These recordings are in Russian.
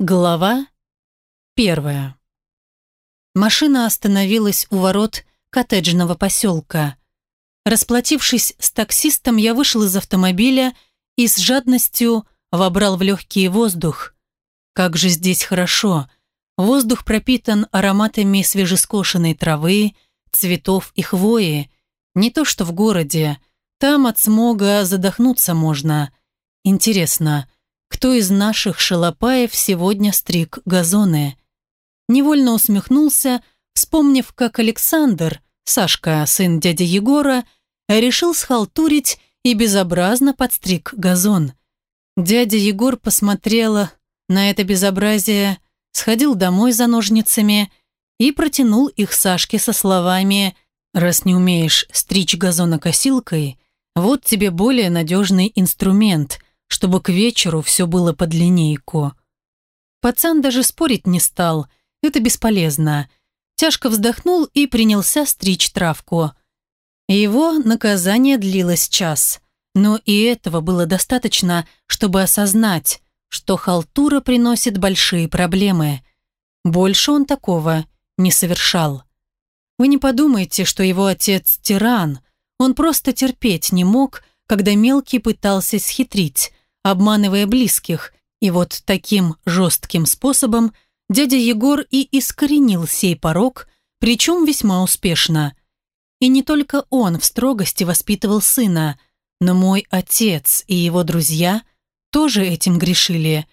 Глава первая. Машина остановилась у ворот коттеджного поселка. Расплатившись с таксистом, я вышел из автомобиля и с жадностью вобрал в легкий воздух. Как же здесь хорошо. Воздух пропитан ароматами свежескошенной травы, цветов и хвои. Не то что в городе. Там от смога задохнуться можно. Интересно, кто из наших шалопаев сегодня стриг газоны. Невольно усмехнулся, вспомнив, как Александр, Сашка, сын дяди Егора, решил схалтурить и безобразно подстриг газон. Дядя Егор посмотрел на это безобразие, сходил домой за ножницами и протянул их Сашке со словами «Раз не умеешь стричь газонокосилкой, вот тебе более надежный инструмент, чтобы к вечеру все было под линейку. Пацан даже спорить не стал, это бесполезно. Тяжко вздохнул и принялся стричь травку. Его наказание длилось час, но и этого было достаточно, чтобы осознать, что халтура приносит большие проблемы. Больше он такого не совершал. Вы не подумайте, что его отец тиран. Он просто терпеть не мог, когда мелкий пытался схитрить, обманывая близких, и вот таким жестким способом дядя Егор и искоренил сей порог, причем весьма успешно. И не только он в строгости воспитывал сына, но мой отец и его друзья тоже этим грешили.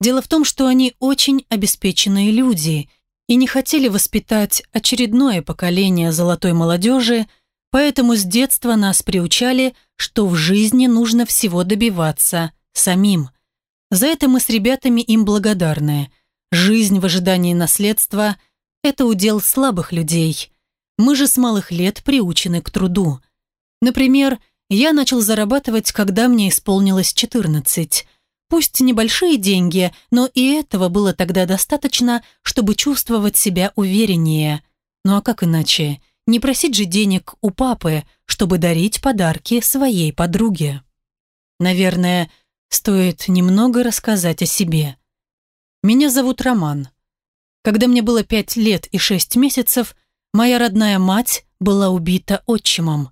Дело в том, что они очень обеспеченные люди и не хотели воспитать очередное поколение золотой молодежи, поэтому с детства нас приучали, что в жизни нужно всего добиваться – самим. За это мы с ребятами им благодарны. Жизнь в ожидании наследства – это удел слабых людей. Мы же с малых лет приучены к труду. Например, я начал зарабатывать, когда мне исполнилось 14. Пусть небольшие деньги, но и этого было тогда достаточно, чтобы чувствовать себя увереннее. Ну а как иначе? Не просить же денег у папы, чтобы дарить подарки своей подруге. Наверное, Стоит немного рассказать о себе. Меня зовут Роман. Когда мне было пять лет и шесть месяцев, моя родная мать была убита отчимом.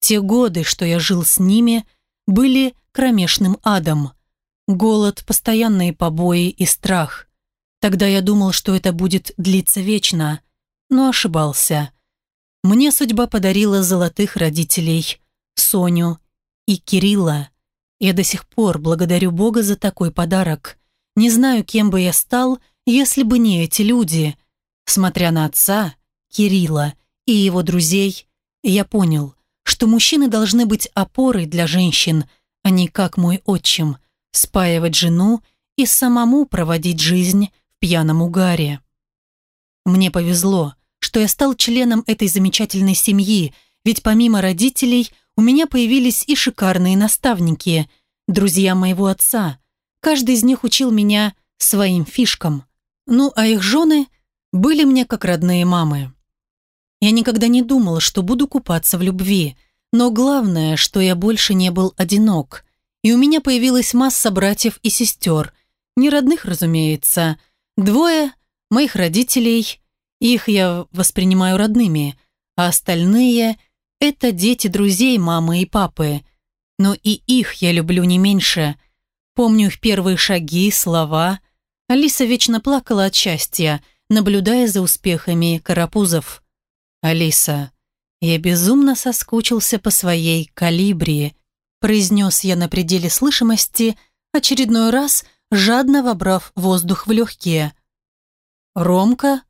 Те годы, что я жил с ними, были кромешным адом. Голод, постоянные побои и страх. Тогда я думал, что это будет длиться вечно, но ошибался. Мне судьба подарила золотых родителей, Соню и Кирилла. Я до сих пор благодарю Бога за такой подарок. Не знаю, кем бы я стал, если бы не эти люди. Смотря на отца, Кирилла и его друзей, я понял, что мужчины должны быть опорой для женщин, а не как мой отчим, спаивать жену и самому проводить жизнь в пьяном угаре. Мне повезло, что я стал членом этой замечательной семьи, ведь помимо родителей у меня появились и шикарные наставники, друзья моего отца. Каждый из них учил меня своим фишкам. Ну, а их жены были мне как родные мамы. Я никогда не думала, что буду купаться в любви, но главное, что я больше не был одинок. И у меня появилась масса братьев и сестер, не родных, разумеется. Двое моих родителей, их я воспринимаю родными, а остальные – это дети друзей мамы и папы. Но и их я люблю не меньше. Помню их первые шаги, слова. Алиса вечно плакала от счастья, наблюдая за успехами карапузов. «Алиса, я безумно соскучился по своей калибре», произнес я на пределе слышимости, очередной раз жадно вобрав воздух в легкие. «Ромка?»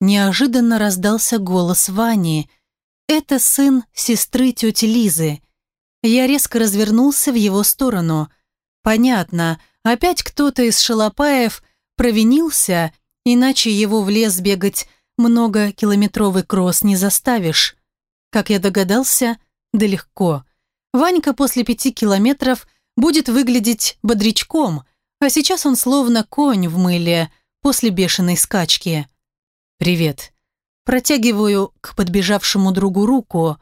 Неожиданно раздался голос Вани – это сын сестры тети Лизы. Я резко развернулся в его сторону. Понятно, опять кто-то из шалопаев провинился, иначе его в лес бегать многокилометровый кросс не заставишь. Как я догадался, да легко. Ванька после пяти километров будет выглядеть бодрячком, а сейчас он словно конь в мыле после бешеной скачки. «Привет», Протягиваю к подбежавшему другу руку.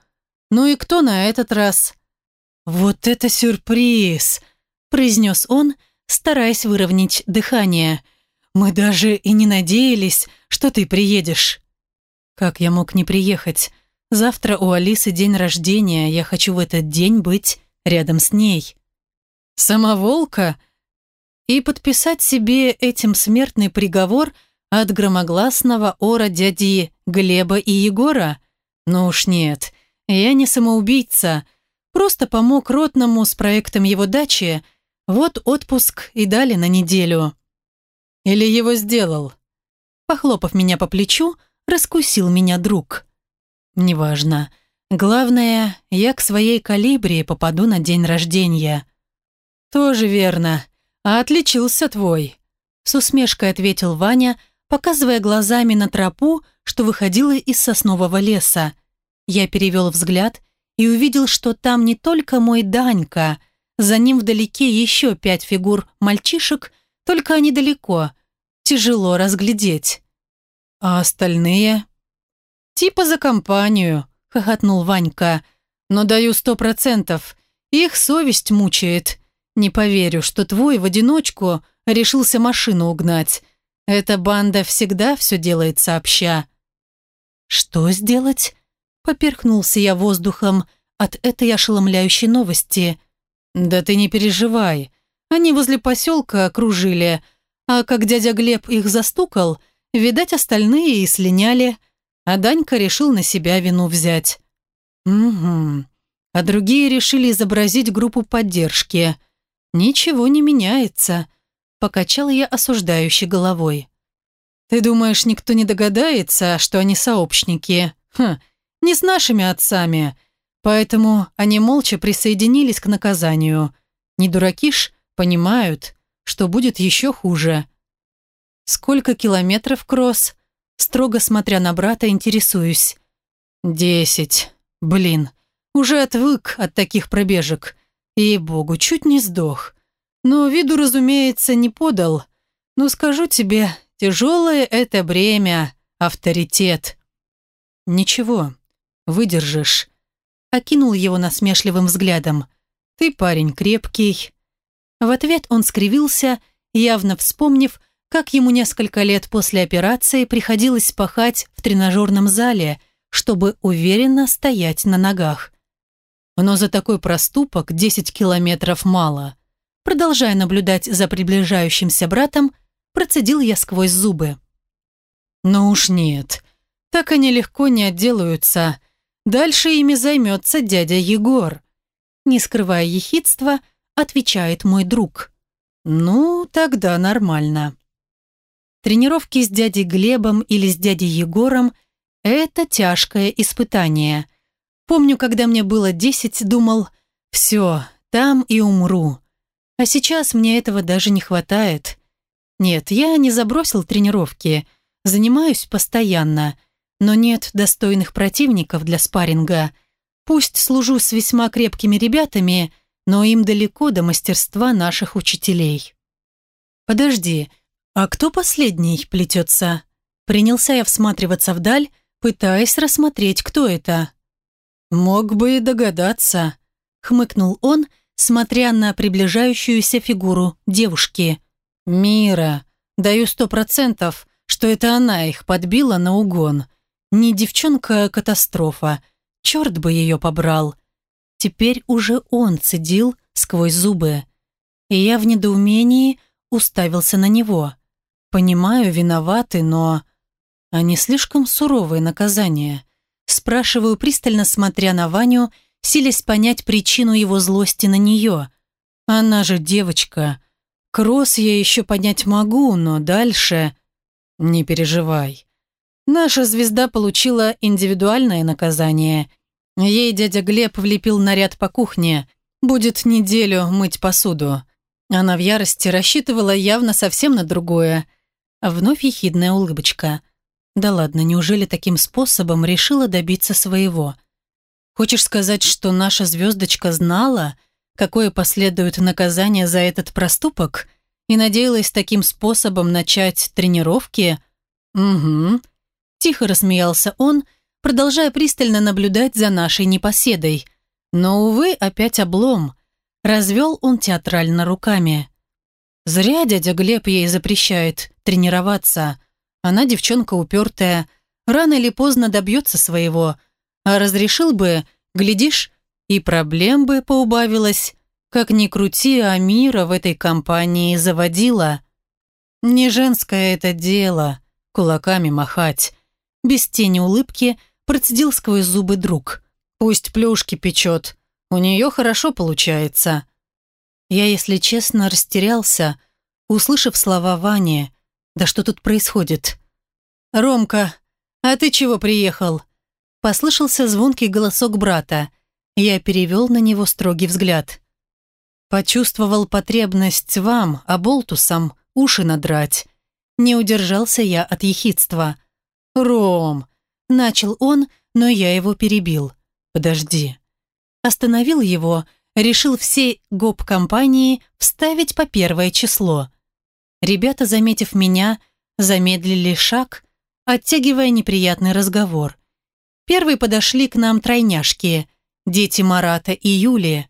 «Ну и кто на этот раз?» «Вот это сюрприз!» – произнес он, стараясь выровнять дыхание. Мы даже и не надеялись, что ты приедешь». «Как я мог не приехать? Завтра у Алисы день рождения, я хочу в этот день быть рядом с ней». «Самоволка?» И подписать себе этим смертный приговор от громогласного ора дяди Глеба и Егора? Ну уж нет, я не самоубийца, просто помог Ротному с проектом его дачи, вот отпуск и дали на неделю. Или его сделал? Похлопав меня по плечу, раскусил меня друг. Неважно. Главное, я к своей калибре попаду на день рождения. Тоже верно. А отличился твой. С усмешкой ответил Ваня, показывая глазами на тропу, что выходила из соснового леса. Я перевел взгляд и увидел, что там не только мой Данька, за ним вдалеке еще пять фигур мальчишек только они далеко. Тяжело разглядеть. А остальные? Типа за компанию, хохотнул Ванька. Но даю сто процентов. Их совесть мучает. Не поверю, что твой в одиночку решился машину угнать. Эта банда всегда все делает сообща. Что сделать? Поперхнулся я воздухом от этой ошеломляющей новости. Да ты не переживай. Они возле поселка окружили, а как дядя Глеб их застукал, видать, остальные и слиняли, а Данька решил на себя вину взять. Угу. А другие решили изобразить группу поддержки. Ничего не меняется, покачал я осуждающей головой. Ты думаешь, никто не догадается, что они сообщники? Хм, не с нашими отцами. Поэтому они молча присоединились к наказанию. Не дураки ж, понимают, что будет еще хуже. «Сколько километров, Кросс?» Строго смотря на брата, интересуюсь. «Десять. Блин, уже отвык от таких пробежек. Ей-богу, чуть не сдох. Но виду, разумеется, не подал. Но скажу тебе, тяжелое это бремя, авторитет». «Ничего, выдержишь», — окинул его насмешливым взглядом. «Ты парень крепкий, в ответ он скривился, явно вспомнив, как ему несколько лет после операции приходилось пахать в тренажерном зале, чтобы уверенно стоять на ногах. Но за такой проступок 10 километров мало. Продолжая наблюдать за приближающимся братом, процедил я сквозь зубы. «Ну уж нет, так они легко не отделаются. Дальше ими займется дядя Егор». Не скрывая ехидства, отвечает мой друг. Ну, тогда нормально. Тренировки с дядей Глебом или с дядей Егором – это тяжкое испытание. Помню, когда мне было десять, думал, все, там и умру. А сейчас мне этого даже не хватает. Нет, я не забросил тренировки, занимаюсь постоянно, но нет достойных противников для спарринга. Пусть служу с весьма крепкими ребятами, но им далеко до мастерства наших учителей. «Подожди, а кто последний плетется?» Принялся я всматриваться вдаль, пытаясь рассмотреть, кто это. «Мог бы и догадаться», — хмыкнул он, смотря на приближающуюся фигуру девушки. «Мира, даю сто процентов, что это она их подбила на угон. Не девчонка, а катастрофа. Черт бы ее побрал. Теперь уже он цедил сквозь зубы. И я в недоумении уставился на него. Понимаю, виноваты, но... Они слишком суровые наказания. Спрашиваю, пристально смотря на Ваню, силясь понять причину его злости на нее. Она же девочка. Кросс я еще понять могу, но дальше... Не переживай. Наша звезда получила индивидуальное наказание, Ей дядя Глеб влепил наряд по кухне. Будет неделю мыть посуду. Она в ярости рассчитывала явно совсем на другое. Вновь ехидная улыбочка. Да ладно, неужели таким способом решила добиться своего? Хочешь сказать, что наша звездочка знала, какое последует наказание за этот проступок, и надеялась таким способом начать тренировки? Угу. Тихо рассмеялся он, — продолжая пристально наблюдать за нашей непоседой. Но, увы, опять облом. Развел он театрально руками. Зря дядя Глеб ей запрещает тренироваться. Она девчонка упертая, рано или поздно добьется своего. А разрешил бы, глядишь, и проблем бы поубавилось. Как ни крути, а мира в этой компании заводила. Не женское это дело, кулаками махать. Без тени улыбки процедил сквозь зубы друг. Пусть плюшки печет, у нее хорошо получается. Я, если честно, растерялся, услышав слова Вани. Да что тут происходит? «Ромка, а ты чего приехал?» Послышался звонкий голосок брата. Я перевел на него строгий взгляд. Почувствовал потребность вам, оболтусам, уши надрать. Не удержался я от ехидства. «Ром!» Начал он, но я его перебил. «Подожди». Остановил его, решил всей гоп-компании вставить по первое число. Ребята, заметив меня, замедлили шаг, оттягивая неприятный разговор. Первые подошли к нам тройняшки, дети Марата и Юлии,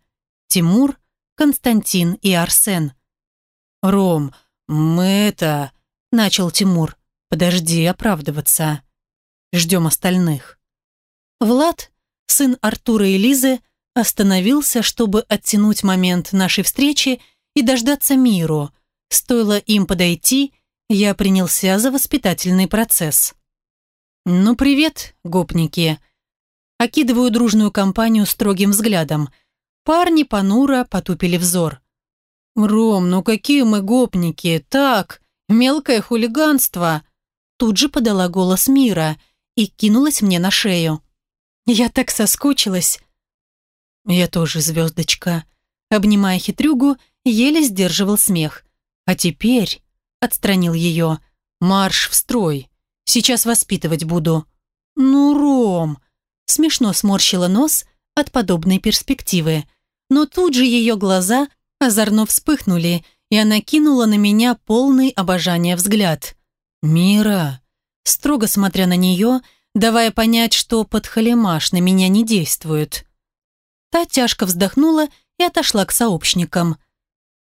Тимур, Константин и Арсен. «Ром, мы это...» – начал Тимур. «Подожди оправдываться. Ждем остальных». Влад, сын Артура и Лизы, остановился, чтобы оттянуть момент нашей встречи и дождаться миру. Стоило им подойти, я принялся за воспитательный процесс. «Ну, привет, гопники!» Окидываю дружную компанию строгим взглядом. Парни понуро потупили взор. «Ром, ну какие мы гопники! Так, мелкое хулиганство!» Тут же подала голос Мира и кинулась мне на шею. Я так соскучилась. Я тоже звездочка. Обнимая хитрюгу, еле сдерживал смех. А теперь отстранил ее. Марш в строй. Сейчас воспитывать буду. Ну, Ром. Смешно сморщила нос от подобной перспективы. Но тут же ее глаза озорно вспыхнули, и она кинула на меня полный обожания взгляд. «Мира!» Строго смотря на нее, давая понять, что подхалимаш на меня не действует. Та тяжко вздохнула и отошла к сообщникам.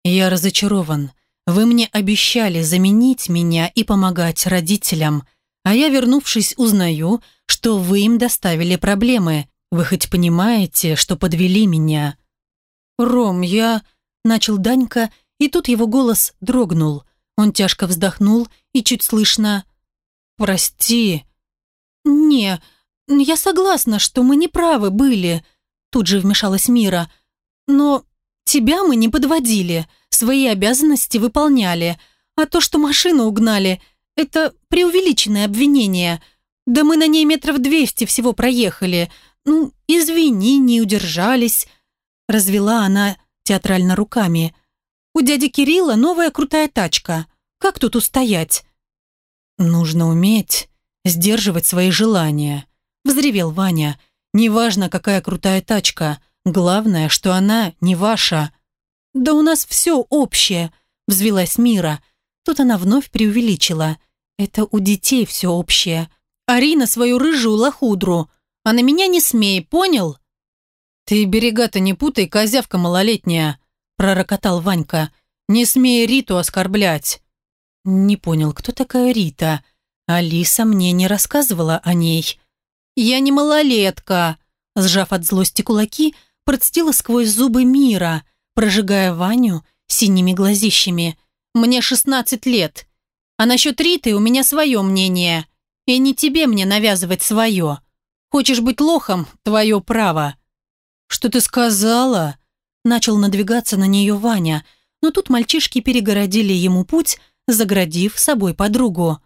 «Я разочарован. Вы мне обещали заменить меня и помогать родителям, а я, вернувшись, узнаю, что вы им доставили проблемы. Вы хоть понимаете, что подвели меня?» «Ром, я...» – начал Данька, и тут его голос дрогнул. Он тяжко вздохнул и чуть слышно «Прости». «Не, я согласна, что мы не правы были», Тут же вмешалась Мира. «Но тебя мы не подводили, свои обязанности выполняли. А то, что машину угнали, это преувеличенное обвинение. Да мы на ней метров двести всего проехали. Ну, извини, не удержались». Развела она театрально руками. «У дяди Кирилла новая крутая тачка. Как тут устоять?» «Нужно уметь сдерживать свои желания», — взревел Ваня. Неважно, какая крутая тачка, главное, что она не ваша. Да у нас все общее, взвелась Мира. Тут она вновь преувеличила. Это у детей все общее. Арина свою рыжую лохудру. А на меня не смей, понял? Ты берега-то не путай, козявка малолетняя, пророкотал Ванька. Не смей Риту оскорблять. Не понял, кто такая Рита. Алиса мне не рассказывала о ней. «Я не малолетка!» Сжав от злости кулаки, процедила сквозь зубы мира, прожигая Ваню синими глазищами. «Мне шестнадцать лет. А насчет Риты у меня свое мнение. И не тебе мне навязывать свое. Хочешь быть лохом – твое право». «Что ты сказала?» Начал надвигаться на нее Ваня, но тут мальчишки перегородили ему путь, заградив собой подругу.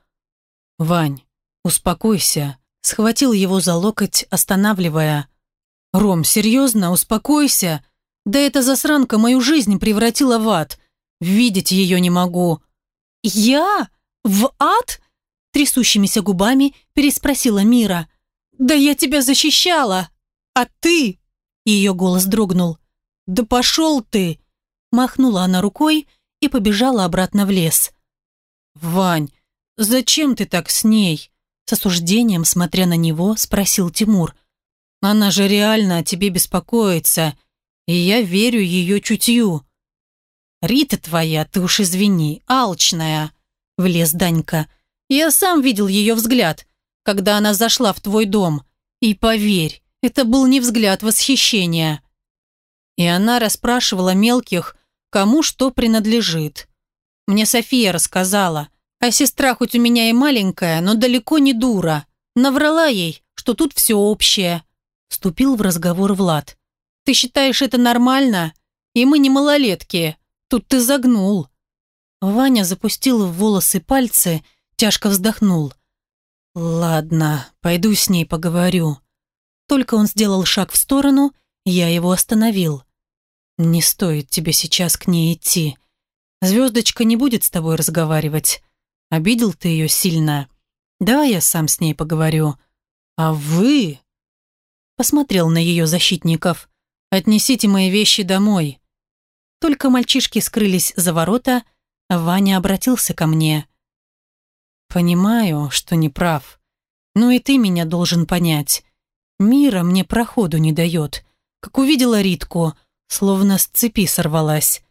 «Вань, успокойся», Схватил его за локоть, останавливая. «Ром, серьезно? Успокойся. Да эта засранка мою жизнь превратила в ад. Видеть ее не могу». «Я? В ад?» Трясущимися губами переспросила Мира. «Да я тебя защищала! А ты?» Ее голос дрогнул. «Да пошел ты!» Махнула она рукой и побежала обратно в лес. «Вань, зачем ты так с ней?» С осуждением, смотря на него, спросил Тимур. «Она же реально о тебе беспокоится, и я верю ее чутью». «Рита твоя, ты уж извини, алчная», – влез Данька. «Я сам видел ее взгляд, когда она зашла в твой дом. И поверь, это был не взгляд восхищения». И она расспрашивала мелких, кому что принадлежит. Мне София рассказала, а сестра хоть у меня и маленькая, но далеко не дура. Наврала ей, что тут все общее. Вступил в разговор Влад. «Ты считаешь это нормально? И мы не малолетки. Тут ты загнул». Ваня запустил в волосы пальцы, тяжко вздохнул. «Ладно, пойду с ней поговорю». Только он сделал шаг в сторону, я его остановил. «Не стоит тебе сейчас к ней идти. Звездочка не будет с тобой разговаривать. Обидел ты ее сильно. Давай я сам с ней поговорю. А вы...» Посмотрел на ее защитников. «Отнесите мои вещи домой». Только мальчишки скрылись за ворота, Ваня обратился ко мне. «Понимаю, что не прав. Но и ты меня должен понять. Мира мне проходу не дает. Как увидела Ритку, словно с цепи сорвалась.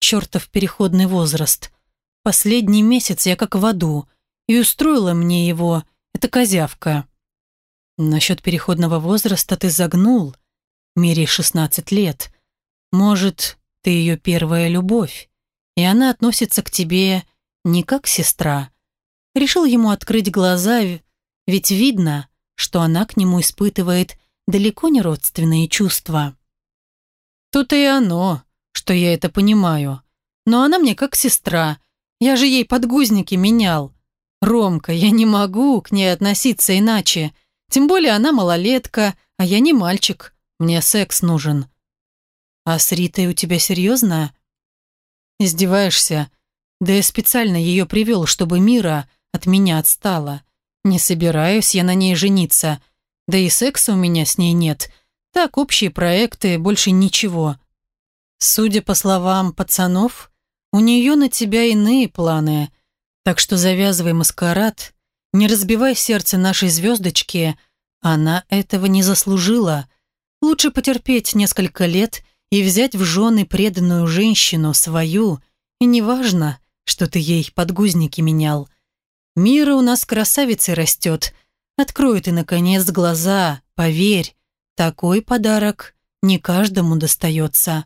Чертов переходный возраст. Последний месяц я как в аду, и устроила мне его эта козявка. Насчет переходного возраста ты загнул. Мире 16 лет. Может, ты ее первая любовь, и она относится к тебе не как сестра. Решил ему открыть глаза, ведь видно, что она к нему испытывает далеко не родственные чувства. Тут и оно, что я это понимаю. Но она мне как сестра. Я же ей подгузники менял. Ромка, я не могу к ней относиться иначе. Тем более она малолетка, а я не мальчик. Мне секс нужен. А с Ритой у тебя серьезно? Издеваешься? Да я специально ее привел, чтобы Мира от меня отстала. Не собираюсь я на ней жениться. Да и секса у меня с ней нет. Так, общие проекты, больше ничего. Судя по словам пацанов, у нее на тебя иные планы. Так что завязывай маскарад, не разбивай сердце нашей звездочки. Она этого не заслужила. Лучше потерпеть несколько лет и взять в жены преданную женщину, свою. И неважно, что ты ей подгузники менял. Мира у нас красавицей растет. Открой ты, наконец, глаза, поверь. Такой подарок не каждому достается.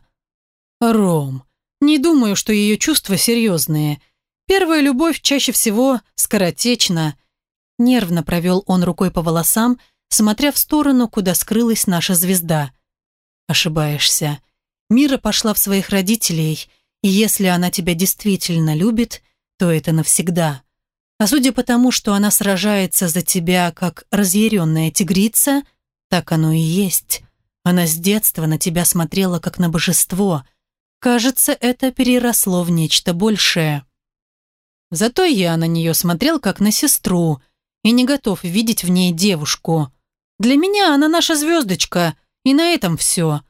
Ром, не думаю, что ее чувства серьезные. Первая любовь чаще всего скоротечна. Нервно провел он рукой по волосам, смотря в сторону, куда скрылась наша звезда. Ошибаешься. Мира пошла в своих родителей, и если она тебя действительно любит, то это навсегда. А судя по тому, что она сражается за тебя, как разъяренная тигрица, так оно и есть. Она с детства на тебя смотрела, как на божество. Кажется, это переросло в нечто большее. Зато я на нее смотрел, как на сестру, и не готов видеть в ней девушку. Для меня она наша звездочка, и на этом все.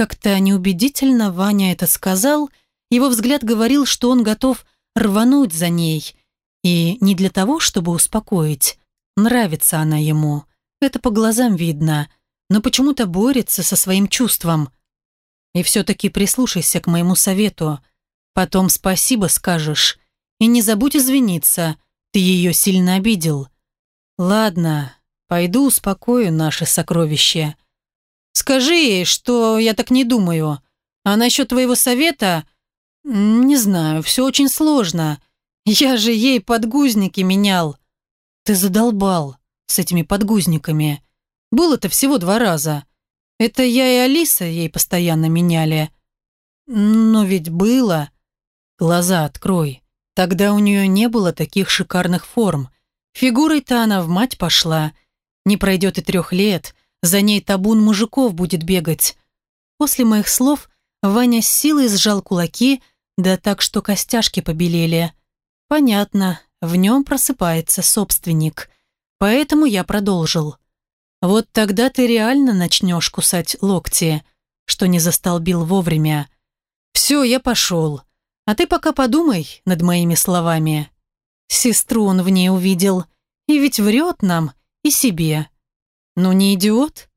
Как-то неубедительно Ваня это сказал, его взгляд говорил, что он готов рвануть за ней – и не для того, чтобы успокоить. Нравится она ему. Это по глазам видно. Но почему-то борется со своим чувством. И все-таки прислушайся к моему совету. Потом спасибо скажешь. И не забудь извиниться. Ты ее сильно обидел. Ладно, пойду успокою наше сокровище. Скажи ей, что я так не думаю. А насчет твоего совета... Не знаю, все очень сложно. Я же ей подгузники менял. Ты задолбал с этими подгузниками. Было-то всего два раза. Это я и Алиса ей постоянно меняли. Но ведь было. Глаза открой. Тогда у нее не было таких шикарных форм. Фигурой-то она в мать пошла. Не пройдет и трех лет, за ней табун мужиков будет бегать. После моих слов Ваня с силой сжал кулаки, да так, что костяшки побелели. Понятно, в нем просыпается собственник. Поэтому я продолжил. Вот тогда ты реально начнешь кусать локти, что не застолбил вовремя. Все, я пошел. А ты пока подумай над моими словами. Сестру он в ней увидел. И ведь врет нам и себе. Ну не идиот?